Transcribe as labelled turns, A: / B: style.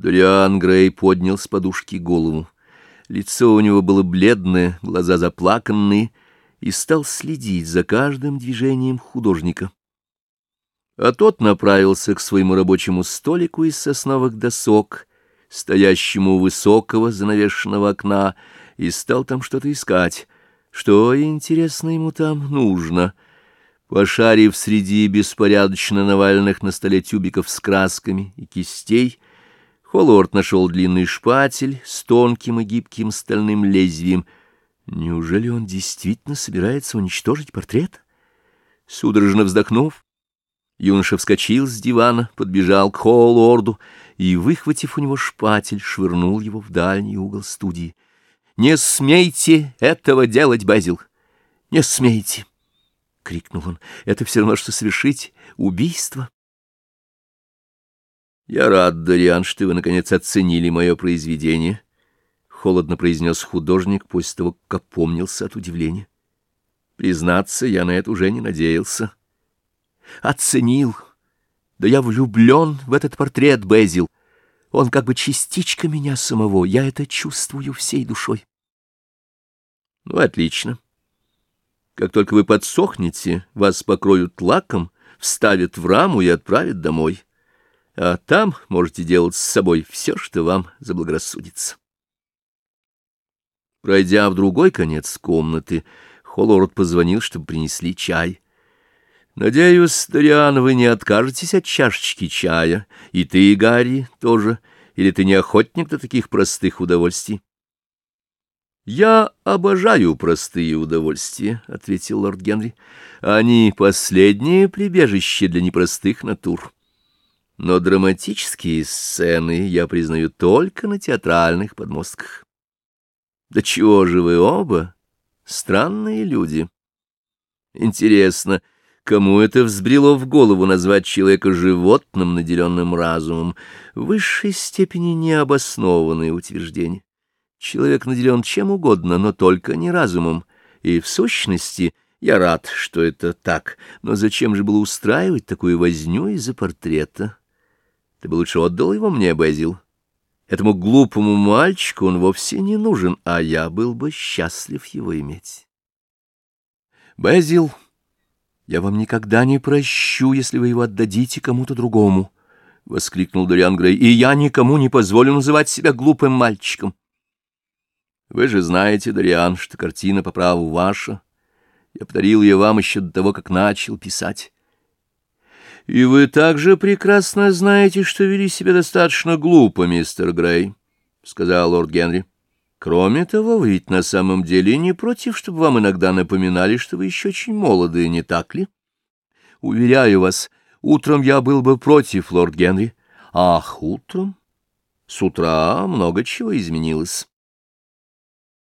A: Дориан Грей поднял с подушки голову. Лицо у него было бледное, глаза заплаканные, и стал следить за каждым движением художника. А тот направился к своему рабочему столику из сосновых досок, стоящему у высокого занавешенного окна, и стал там что-то искать. Что, интересно, ему там нужно? Пошарив среди беспорядочно наваленных на столе тюбиков с красками и кистей, Холлорд нашел длинный шпатель с тонким и гибким стальным лезвием. Неужели он действительно собирается уничтожить портрет? Судорожно вздохнув, юноша вскочил с дивана, подбежал к Холлорду и, выхватив у него шпатель, швырнул его в дальний угол студии. «Не смейте этого делать, Базил! Не смейте!» — крикнул он. «Это все равно, что совершить убийство!» «Я рад, Дориан, что вы, наконец, оценили мое произведение», — холодно произнес художник после того, как опомнился от удивления. «Признаться, я на это уже не надеялся». «Оценил! Да я влюблен в этот портрет, Безил. Он как бы частичка меня самого, я это чувствую всей душой». «Ну, отлично. Как только вы подсохнете, вас покроют лаком, вставят в раму и отправят домой» а там можете делать с собой все, что вам заблагорассудится. Пройдя в другой конец комнаты, Холлорд позвонил, чтобы принесли чай. «Надеюсь, Дориан, вы не откажетесь от чашечки чая, и ты, Гарри, тоже, или ты не охотник до таких простых удовольствий?» «Я обожаю простые удовольствия», — ответил лорд Генри. «Они последнее прибежище для непростых натур». Но драматические сцены я признаю только на театральных подмостках. Да чего же вы оба? Странные люди. Интересно, кому это взбрело в голову назвать человека животным, наделенным разумом? В высшей степени необоснованное утверждение. Человек наделен чем угодно, но только не разумом. И в сущности... Я рад, что это так, но зачем же было устраивать такую возню из-за портрета? Ты бы лучше отдал его мне, Безил. Этому глупому мальчику он вовсе не нужен, а я был бы счастлив его иметь. Безил, я вам никогда не прощу, если вы его отдадите кому-то другому, — воскликнул Дориан Грей, — и я никому не позволю называть себя глупым мальчиком. Вы же знаете, Дориан, что картина по праву ваша. Я подарил ее вам еще до того, как начал писать. И вы также прекрасно знаете, что вели себя достаточно глупо, мистер Грей, — сказал лорд Генри. Кроме того, вы ведь на самом деле не против, чтобы вам иногда напоминали, что вы еще очень молоды, не так ли? Уверяю вас, утром я был бы против, лорд Генри. Ах, утром? С утра много чего изменилось.